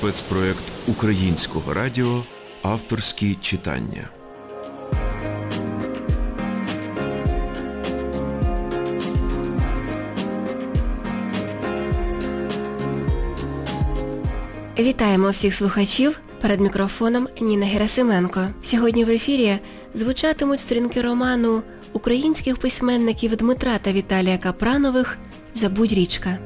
спецпроект Українського радіо Авторські читання. Вітаємо всіх слухачів перед мікрофоном Ніна Герасименко. Сьогодні в ефірі звучатимуть сторінки роману українських письменників Дмитра та Віталія Капранових Забудь річка.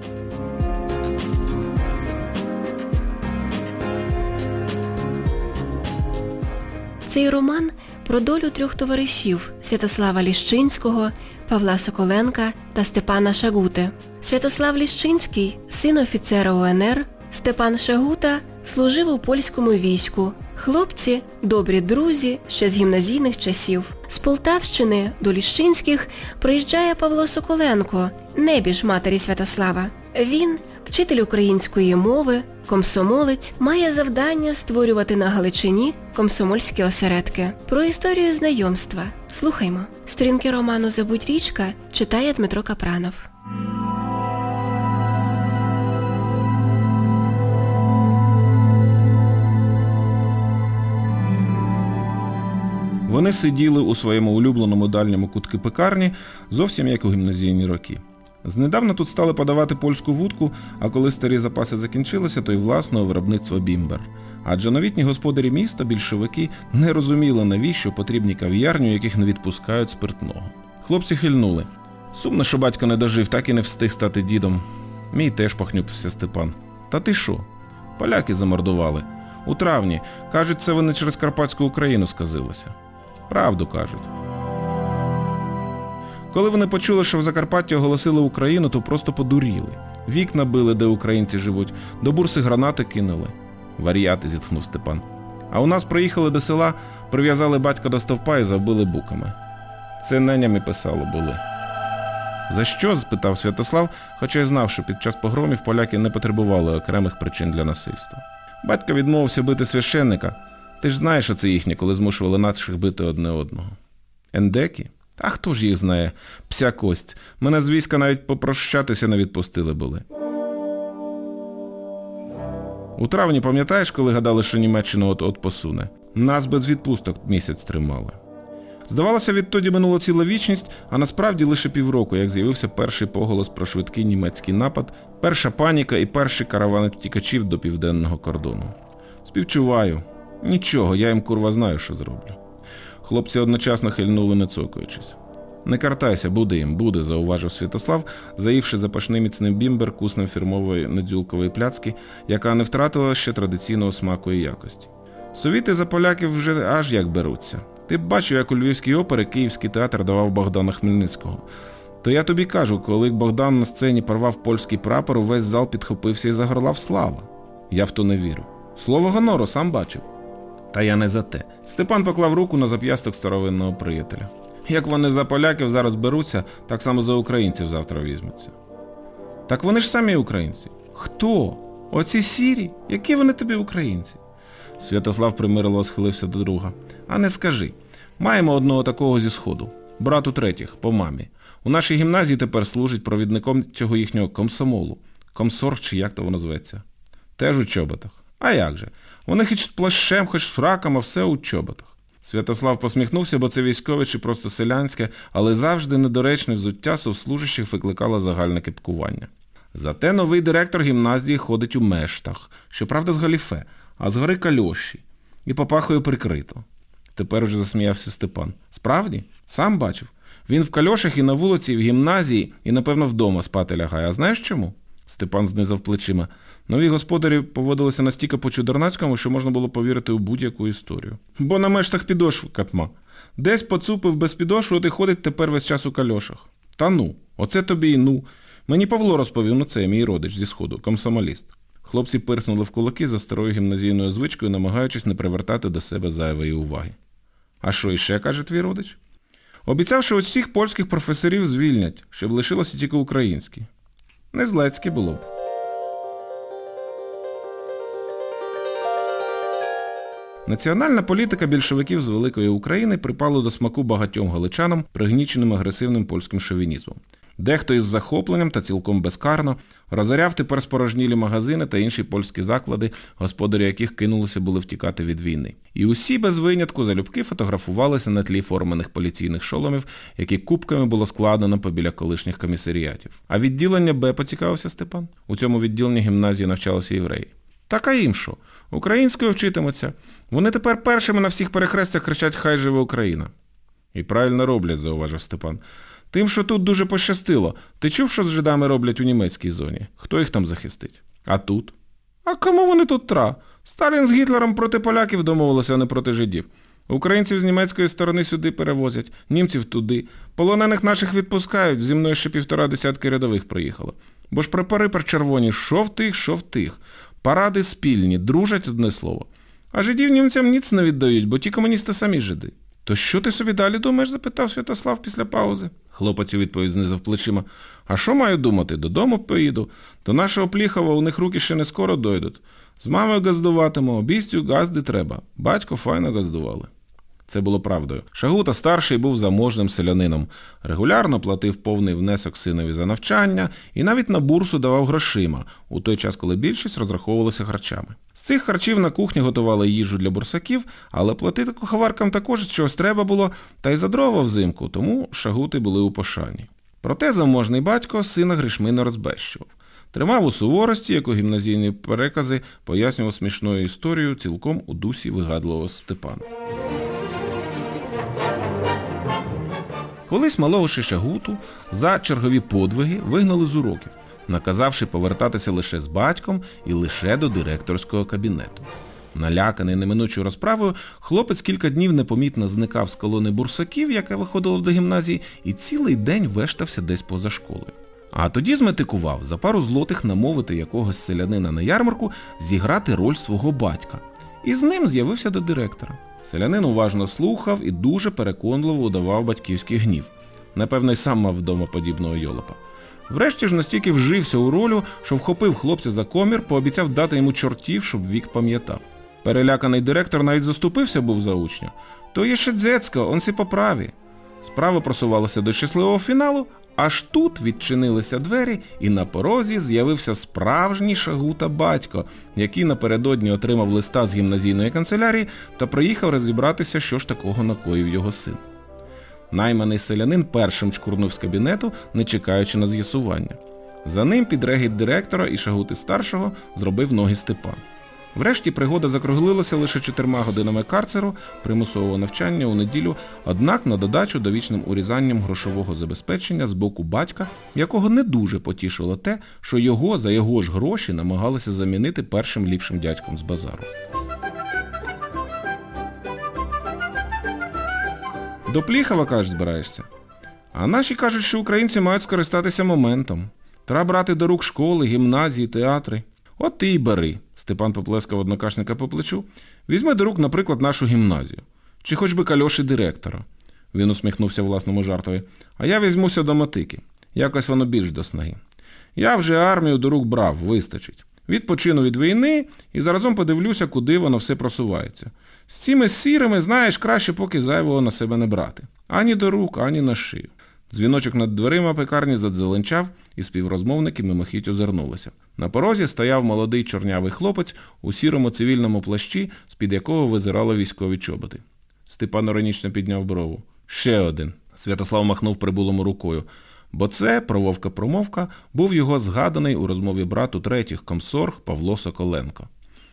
Цей роман про долю трьох товаришів Святослава Ліщинського, Павла Соколенка та Степана Шагути. Святослав Ліщинський син офіцера УНР, Степан Шагута служив у польському війську. Хлопці добрі друзі ще з гімназійних часів. З Полтавщини до Ліщинських приїжджає Павло Соколенко, небіж матері Святослава. Він, вчитель української мови, комсомолець, має завдання створювати на Галичині комсомольські осередки. Про історію знайомства. Слухаймо. Сторінки роману Забудь річка читає Дмитро Капранов. Вони сиділи у своєму улюбленому дальньому кутки пекарні, зовсім як у гімназійні роки. Знедавна тут стали подавати польську вудку, а коли старі запаси закінчилися, то й власного виробництва бімбер. Адже новітні господарі міста, більшовики, не розуміли, навіщо потрібні кав'ярні, яких не відпускають спиртного. Хлопці хильнули. Сумно, що батько не дожив, так і не встиг стати дідом. Мій теж похнюпився Степан. Та ти що? Поляки замордували. У травні. Кажуть, це вони через Карпатську Україну сказилося. Правду кажуть. Коли вони почули, що в Закарпатті оголосили Україну, то просто подуріли. Вікна били, де українці живуть, до бурси гранати кинули. Варіати, зітхнув Степан. А у нас приїхали до села, прив'язали батька до стовпа і завбили буками. Це ненями писало були. За що? спитав Святослав, хоча й знав, що під час погромів поляки не потребували окремих причин для насильства. Батько відмовився бити священника. Ти ж знаєш, що це їхнє, коли змушували наших бити одне одного. Ендеки? А хто ж їх знає? Пся кость. Мене з війська навіть попрощатися не відпустили були. У травні пам'ятаєш, коли гадали, що Німеччина от-от посуне? Нас без відпусток місяць тримали. Здавалося, відтоді минула ціла вічність, а насправді лише півроку, як з'явився перший поголос про швидкий німецький напад, перша паніка і перші каравани втікачів до південного кордону. Співчуваю. Нічого, я їм курва знаю, що зроблю. Хлопці одночасно хильнули, не цокаючись. Не картайся, буде їм, буде, зауважив Святослав, заївши запашний міцний бімбер куснем фірмової недзюлкової пляцки, яка не втратила ще традиційного смаку і якості. Совіти за поляків вже аж як беруться. Ти б бачив, як у Львівській опері Київський театр давав Богдана Хмельницького. То я тобі кажу, коли Богдан на сцені порвав польський прапор, увесь зал підхопився і загорлав слава. Я в то не вірю. Слово гонору сам бачив. Та я не за те. Степан поклав руку на зап'ясток старовинного приятеля. Як вони за поляків зараз беруться, так само за українців завтра візьмуться. Так вони ж самі українці. Хто? Оці сірі? Які вони тобі українці? Святослав примирило схилився до друга. А не скажи. Маємо одного такого зі сходу. Брату третіх, по мамі. У нашій гімназії тепер служить провідником цього їхнього комсомолу. Комсор чи як то воно зветься. Теж у чоботах. А як же? Вони хоч з плащем, хоч з фраком, а все у чоботах. Святослав посміхнувся, бо це військове чи просто селянське, але завжди недоречне взуття совслужащих викликало загальне кипкування. Зате новий директор гімназії ходить у мештах, щоправда з галіфе, а з гори кальоші. І попахою прикрито. Тепер уже засміявся Степан. Справді? Сам бачив. Він в кальошах і на вулиці, і в гімназії, і, напевно, вдома спати лягає. А знаєш чому? Степан знизав плечима. Нові господарі поводилися настільки по чудернацькому, що можна було повірити у будь-яку історію. Бо на мештах підошв катма. Десь поцупив без підошви, от і ходить тепер весь час у кальошах. Та ну, оце тобі і ну. Мені Павло розповів, ну це мій родич зі сходу, комсомоліст. Хлопці пирснули в кулаки за старою гімназійною звичкою, намагаючись не привертати до себе зайвої уваги. А що іще, каже твій родич? Обіцяв, що усіх польських професорів звільнять, щоб лишилося тільки українські. Не було б. Національна політика більшовиків з Великої України припала до смаку багатьом галичанам, пригніченим агресивним польським шовінізмом. Дехто із захопленням та цілком безкарно розоряв тепер спорожнілі магазини та інші польські заклади, господарі яких кинулися були втікати від війни. І усі без винятку залюбки фотографувалися на тлі форманих поліційних шоломів, які кубками було складено побіля колишніх комісаріатів. А відділення Б поцікавився Степан. У цьому відділенні гімназії навчалися євреї. Так а що? Українською вчитимуться. Вони тепер першими на всіх перехрестях кричать Хай живе Україна. І правильно роблять, зауважив Степан. Тим, що тут дуже пощастило. Ти чув, що з жидами роблять у німецькій зоні? Хто їх там захистить? А тут? А кому вони тут тра? Сталін з Гітлером проти поляків домовилися, а не проти жидів. Українців з німецької сторони сюди перевозять, німців туди. Полонених наших відпускають, зі мною ще півтора десятки рядових приїхало. Бо ж прапори червоні, що в тих, що в тих. Паради спільні, дружать одне слово. А жидів німцям ніц не віддають, бо ті комуністи самі жиди. То що ти собі далі думаєш? запитав Святослав після паузи. Хлопець у відповідь знизав плечима. А що маю думати? Додому поїду. До нашого Пліхова у них руки ще не скоро дойдуть. З мамою газдуватиму, обістю газди треба. Батько файно газдували. Це було правдою. Шагута старший був заможним селянином. Регулярно платив повний внесок синові за навчання і навіть на бурсу давав грошима, у той час, коли більшість розраховувалися харчами. З цих харчів на кухні готували їжу для бурсаків, але платити куховаркам також чогось треба було, та й за дрова взимку, тому шагути були у пошані. Проте заможний батько сина грішми не розбещував. Тримав у суворості, як у гімназійні перекази, пояснював смішною історію цілком у дусі вигадливого Степана. Колись малого Шишагуту за чергові подвиги вигнали з уроків, наказавши повертатися лише з батьком і лише до директорського кабінету. Наляканий неминучою розправою, хлопець кілька днів непомітно зникав з колони бурсаків, яка виходила до гімназії, і цілий день вештався десь поза школою. А тоді зметикував за пару злотих намовити якогось селянина на ярмарку зіграти роль свого батька. І з ним з'явився до директора. Селянин уважно слухав і дуже переконливо удавав батьківський гнів. Напевно, й сам мав вдома подібного йолопа. Врешті ж настільки вжився у ролю, що вхопив хлопця за комір, пообіцяв дати йому чортів, щоб вік пам'ятав. Переляканий директор навіть заступився був за учня. То є ще дзецько, он сі поправі. Справа просувалася до щасливого фіналу, Аж тут відчинилися двері, і на порозі з'явився справжній шагута батько, який напередодні отримав листа з гімназійної канцелярії та приїхав розібратися, що ж такого накоїв його син. Найманий селянин першим чкурнув з кабінету, не чекаючи на з'ясування. За ним під регіт директора і шагути старшого зробив ноги Степан. Врешті пригода закруглилася лише чотирма годинами карцеру, примусового навчання у неділю, однак на додачу довічним урізанням грошового забезпечення з боку батька, якого не дуже потішило те, що його за його ж гроші намагалися замінити першим ліпшим дядьком з базару. До Пліхова, кажеш, збираєшся? А наші кажуть, що українці мають скористатися моментом. Треба брати до рук школи, гімназії, театри. От ти й бери. Степан поплескав однокашника по плечу. Візьми до рук, наприклад, нашу гімназію. Чи хоч би кальоші директора. Він усміхнувся власному жартові. А я візьмуся до мотики. Якось воно більш до снаги. Я вже армію до рук брав, вистачить. Відпочину від війни і заразом подивлюся, куди воно все просувається. З цими сірими, знаєш, краще поки зайвого на себе не брати. Ані до рук, ані на шию. Дзвіночок над дверима пекарні задзеленчав, і співрозмовники мимохідь озирнулися. На порозі стояв молодий чорнявий хлопець у сірому цивільному плащі, з-під якого визирали військові чоботи. Степан іронічно підняв брову. Ще один. Святослав махнув прибулому рукою. Бо це, прововка-промовка, був його згаданий у розмові брату третіх комсорг Павло Соколенко.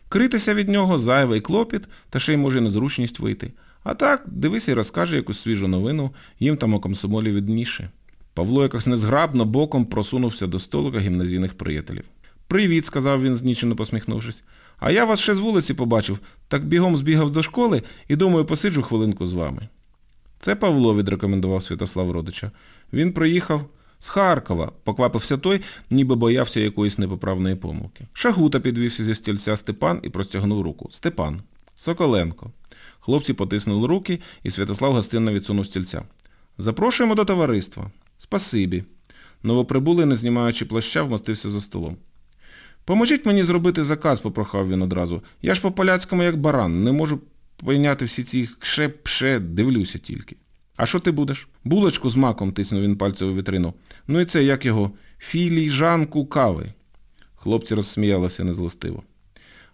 Критися від нього зайвий клопіт, та ще й може незручність вийти. А так, дивись і розкаже якусь свіжу новину, їм там у комсомолі відніше. Павло якось незграбно боком просунувся до столика гімназійних приятелів. Привіт, сказав він, знічено посміхнувшись. А я вас ще з вулиці побачив, так бігом збігав до школи і думаю, посиджу хвилинку з вами. Це Павло, відрекомендував Святослав Родича. Він приїхав з Харкова, поквапився той, ніби боявся якоїсь непоправної помилки. Шагута підвівся зі стільця Степан і простягнув руку. Степан. Соколенко. Хлопці потиснули руки, і Святослав гостинно відсунув стільця. Запрошуємо до товариства. Спасибі. Новоприбулий, не знімаючи плаща, вмостився за столом. Поможіть мені зробити заказ, попрохав він одразу. Я ж по-поляцькому як баран, не можу прийняти всі ці кше-пше, дивлюся тільки. А що ти будеш? Булочку з маком, тиснув він пальцем у вітрину. Ну і це як його філіжанку кави. Хлопці розсміялися незлостиво.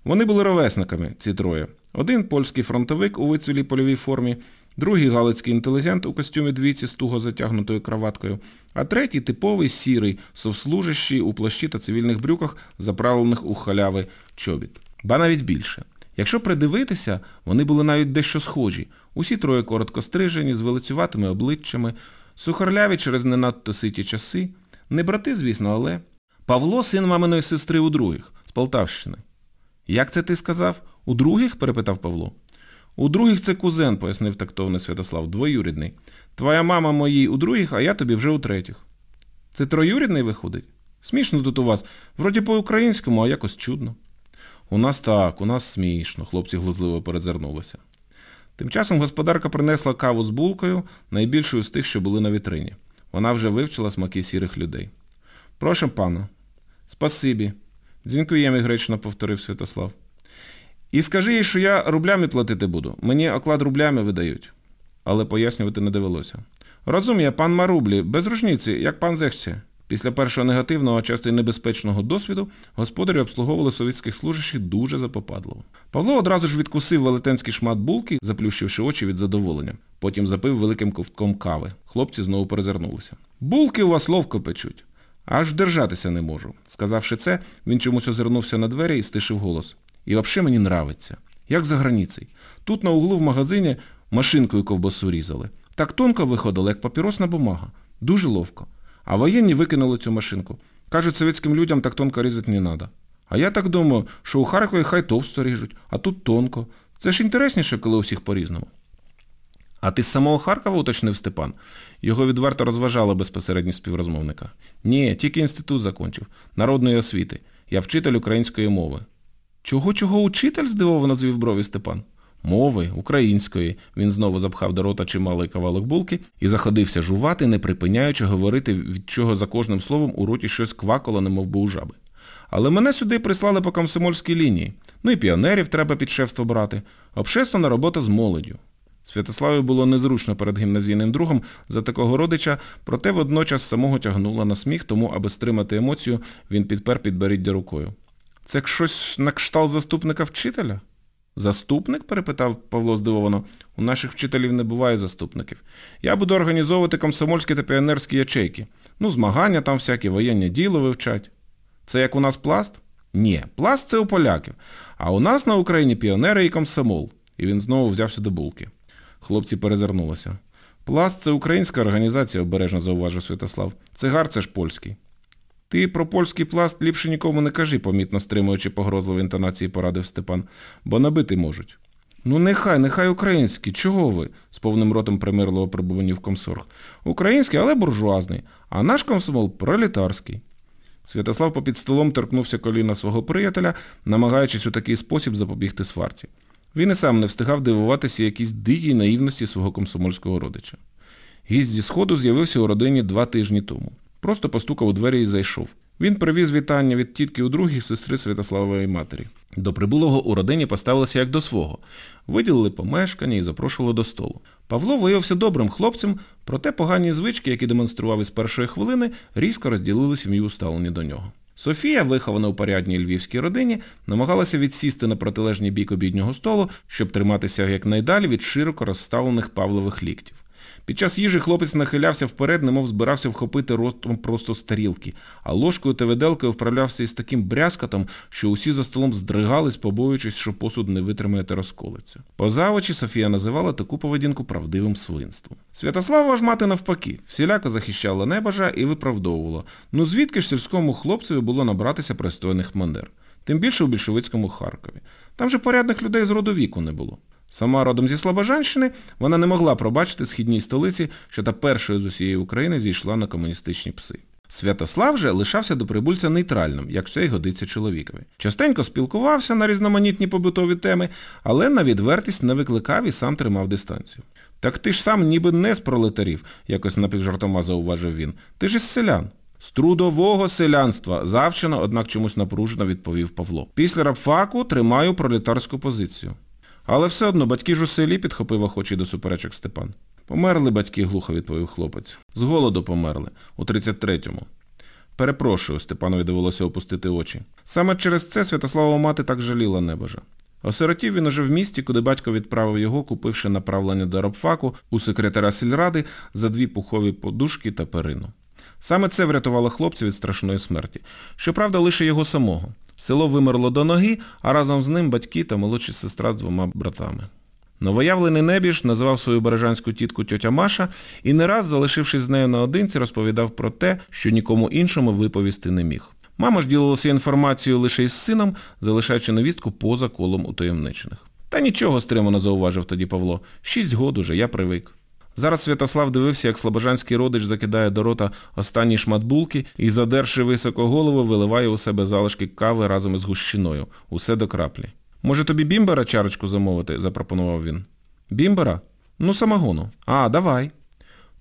Вони були ровесниками, ці троє. Один польський фронтовик у вицвілій польовій формі, другий галицький інтелігент у костюмі двійці з туго затягнутою краваткою, а третій типовий сірий, совслужащий у плащі та цивільних брюках, заправлених у халяви чобіт. Ба навіть більше. Якщо придивитися, вони були навіть дещо схожі. Усі троє коротко стрижені, з велицюватими обличчями, сухарляві через не надто ситі часи. Не брати, звісно, але... Павло син маминої сестри у других, з Полтавщини. Як це ти сказав? У других? перепитав Павло. У других це кузен, пояснив тактовний Святослав, двоюрідний. Твоя мама моїй у других, а я тобі вже у третіх. Це троюрідний виходить? Смішно тут у вас. Вроді по-українському, а якось чудно. У нас так, у нас смішно, хлопці глузливо перезирнулися. Тим часом господарка принесла каву з булкою, найбільшою з тих, що були на вітрині. Вона вже вивчила смаки сірих людей. Прошу пана. Спасибі. Дзінькуєм і гречно повторив Святослав. І скажи їй, що я рублями платити буду. Мені оклад рублями видають. Але пояснювати не довелося. Розуміє, пан Марублі, без рушниці, як пан зехче. Після першого негативного, а часто й небезпечного досвіду господарі обслуговували совєтських служащих дуже запопадливо. Павло одразу ж відкусив велетенський шмат булки, заплющивши очі від задоволення. Потім запив великим ковтком кави. Хлопці знову перезирнулися. Булки у вас ловко печуть. Аж держатися не можу. Сказавши це, він чомусь озирнувся на двері і стишив голос. І взагалі мені нравиться. Як за границей. Тут на углу в магазині машинкою ковбасу різали. Так тонко виходило, як папіросна бумага. Дуже ловко. А воєнні викинули цю машинку. Кажуть, совєтським людям так тонко різати не треба. А я так думаю, що у Харкові хай товсто ріжуть, а тут тонко. Це ж інтересніше, коли у всіх по-різному. А ти з самого Харкова, уточнив Степан. Його відверто розважала безпосередньо співрозмовника. Ні, тільки інститут закончив. Народної освіти. Я вчитель української мови. Чого, чого учитель? здивовано звів брові Степан. Мови, української. Він знову запхав до рота чималий кавалок булки і заходився жувати, не припиняючи говорити, від чого за кожним словом у роті щось квакало, немов би у жаби. Але мене сюди прислали по комсомольській лінії. Ну і піонерів треба під шефство брати. Общественна робота з молоддю. Святославі було незручно перед гімназійним другом за такого родича, проте водночас самого тягнула на сміх, тому, аби стримати емоцію, він підпер підборіддя рукою. Це щось на кшталт заступника вчителя? Заступник? перепитав Павло здивовано. У наших вчителів не буває заступників. Я буду організовувати комсомольські та піонерські ячейки. Ну, змагання там всякі, воєнне діло вивчать. Це як у нас пласт? Ні, пласт це у поляків. А у нас на Україні піонери і комсомол. І він знову взявся до булки. Хлопці перезирнулися. Пласт це українська організація, обережно зауважив Святослав. Цигар це ж польський. Ти про польський пласт ліпше нікому не кажи, помітно стримуючи погрозливі інтонації, порадив Степан, бо набити можуть. Ну нехай, нехай український. Чого ви? з повним ротом примирливо прибуванів комсорг. Український, але буржуазний, а наш комсомол пролетарський. Святослав попід столом торкнувся коліна свого приятеля, намагаючись у такий спосіб запобігти сварці. Він і сам не встигав дивуватися якійсь дикій наївності свого комсомольського родича. Гість зі сходу з'явився у родині два тижні тому. Просто постукав у двері і зайшов. Він привіз вітання від тітки у другій сестри Святославової матері. До прибулого у родині поставилися як до свого. Виділили помешкання і запрошували до столу. Павло виявився добрим хлопцем, проте погані звички, які демонстрував із першої хвилини, різко розділили сім'ю у ставленні до нього. Софія, вихована у порядній львівській родині, намагалася відсісти на протилежній бік обіднього столу, щоб триматися якнайдалі від широко розставлених павлових ліктів. Під час їжі хлопець нахилявся вперед, немов збирався вхопити ротом просто з тарілки, а ложкою та виделкою вправлявся із таким брязкатом, що усі за столом здригались, побоюючись, що посуд не витримає та розколиться. Поза очі Софія називала таку поведінку правдивим свинством. Святослава ж мати навпаки, всіляко захищала небажа і виправдовувала. Ну звідки ж сільському хлопцеві було набратися пристойних мандер? Тим більше у більшовицькому Харкові. Там же порядних людей з роду віку не було. Сама родом зі Слобожанщини, вона не могла пробачити східній столиці, що та першою з усієї України зійшла на комуністичні пси. Святослав же лишався до прибульця нейтральним, як це й годиться чоловікові. Частенько спілкувався на різноманітні побутові теми, але на відвертість не викликав і сам тримав дистанцію. Так ти ж сам ніби не з пролетарів, якось напівжартома зауважив він. Ти ж із селян. З трудового селянства, завчено, однак чомусь напружено відповів Павло. Після рабфаку тримаю пролетарську позицію. Але все одно батьки ж у селі підхопив охочий до суперечок Степан. Померли батьки, глухо відповів хлопець. З голоду померли, у 33-му. Перепрошую, Степанові довелося опустити очі. Саме через це Святослава мати так жаліла небожа. Осиротів він уже в місті, куди батько відправив його, купивши направлення до рабфаку у секретаря сільради за дві пухові подушки та перину. Саме це врятувало хлопця від страшної смерті. Щоправда, лише його самого. Село вимерло до ноги, а разом з ним батьки та молодша сестра з двома братами. Новоявлений небіж називав свою бережанську тітку тьотя Маша і не раз, залишившись з нею наодинці, розповідав про те, що нікому іншому виповісти не міг. Мама ж ділилася інформацією лише із сином, залишаючи невістку поза колом утаємничених. Та нічого стримано зауважив тоді Павло. Шість год уже, я привик. Зараз Святослав дивився, як слобожанський родич закидає до рота останні шмат булки і, задерши високо голову, виливає у себе залишки кави разом із гущиною. Усе до краплі. Може тобі бімбера чарочку замовити? запропонував він. Бімбера? Ну, самогону. А, давай.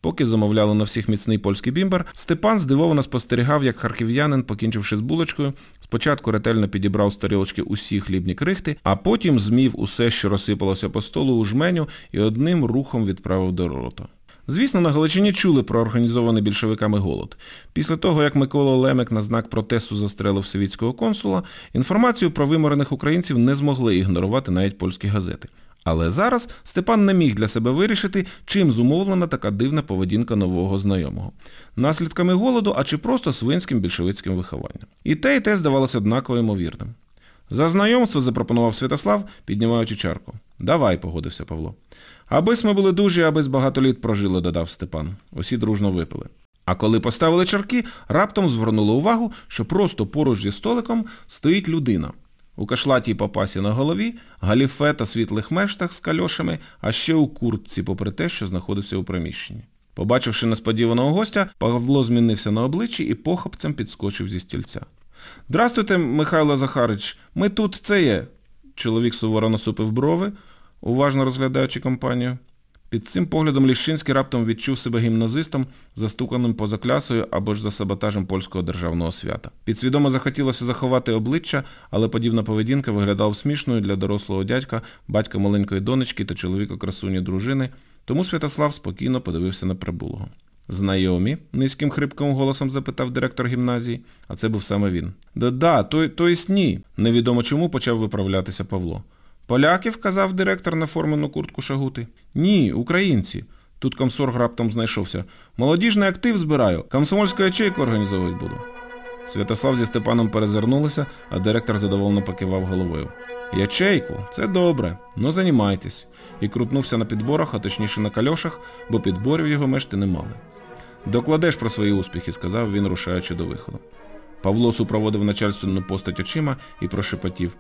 Поки замовляли на всіх міцний польський бімбер, Степан здивовано спостерігав, як харків'янин, покінчивши з булочкою, спочатку ретельно підібрав з тарілочки усі хлібні крихти, а потім змів усе, що розсипалося по столу у жменю, і одним рухом відправив до рота. Звісно, на Галичині чули про організований більшовиками голод. Після того, як Микола Лемек на знак протесту застрелив совітського консула, інформацію про виморених українців не змогли ігнорувати навіть польські газети. Але зараз Степан не міг для себе вирішити, чим зумовлена така дивна поведінка нового знайомого. Наслідками голоду, а чи просто свинським більшовицьким вихованням. І те, і те здавалося однаково ймовірним. За знайомство запропонував Святослав, піднімаючи чарку. Давай, погодився Павло. Абись ми були дужі, абись багато літ прожили, додав Степан. Усі дружно випили. А коли поставили чарки, раптом звернули увагу, що просто поруч зі столиком стоїть людина. У кашлатій папасі на голові, галіфе та світлих мештах з кальошами, а ще у куртці, попри те, що знаходився у приміщенні. Побачивши несподіваного гостя, Павло змінився на обличчі і похопцем підскочив зі стільця. Здрастуйте, Михайло Захарич, ми тут це є. Чоловік суворо насупив брови, уважно розглядаючи компанію. Під цим поглядом Ліщинський раптом відчув себе гімназистом, застуканим поза клясою або ж за саботажем польського державного свята. Підсвідомо захотілося заховати обличчя, але подібна поведінка виглядала смішною для дорослого дядька, батька маленької донечки та чоловіка красуні дружини, тому Святослав спокійно подивився на прибулого. Знайомі? низьким хрипким голосом запитав директор гімназії, а це був саме він. Да-да, то, то ні. Невідомо чому почав виправлятися Павло. Поляків, казав директор на формену куртку шагути. Ні, українці. Тут комсорг раптом знайшовся. Молодіжний актив збираю, комсомольську ячейку організовувати буду. Святослав зі Степаном перезирнулися, а директор задоволено покивав головою. Ячейку, це добре, ну займайтесь. І крутнувся на підборах, а точніше на кальошах, бо підборів його мешти не мали. Докладеш про свої успіхи, сказав він, рушаючи до виходу. Павло супроводив начальственну постать очима і прошепотів.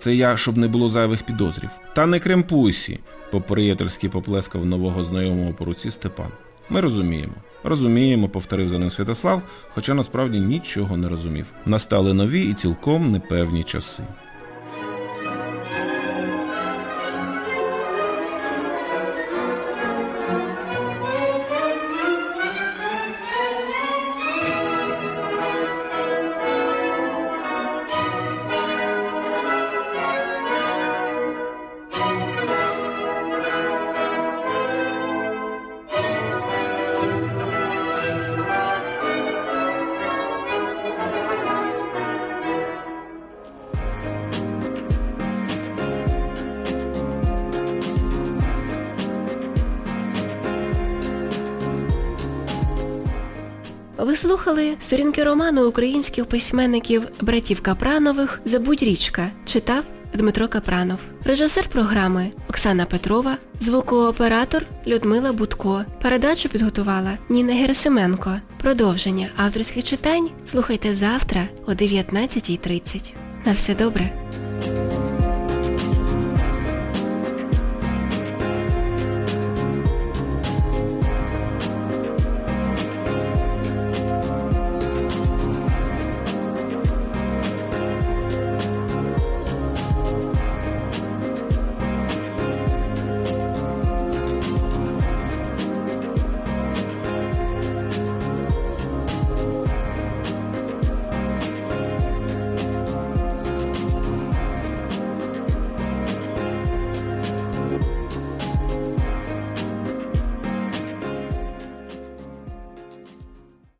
Це я, щоб не було зайвих підозрів. Та не кремпуйсі, по-приятельськи поплескав нового знайомого по руці Степан. Ми розуміємо. Розуміємо, повторив за ним Святослав, хоча насправді нічого не розумів. Настали нові і цілком непевні часи. Ви слухали сторінки роману українських письменників братів Капранових Забудь річка. Читав Дмитро Капранов. Режисер програми Оксана Петрова, звукооператор Людмила Будко. Передачу підготувала Ніна Герасименко. Продовження авторських читань слухайте завтра о 19.30. На все добре.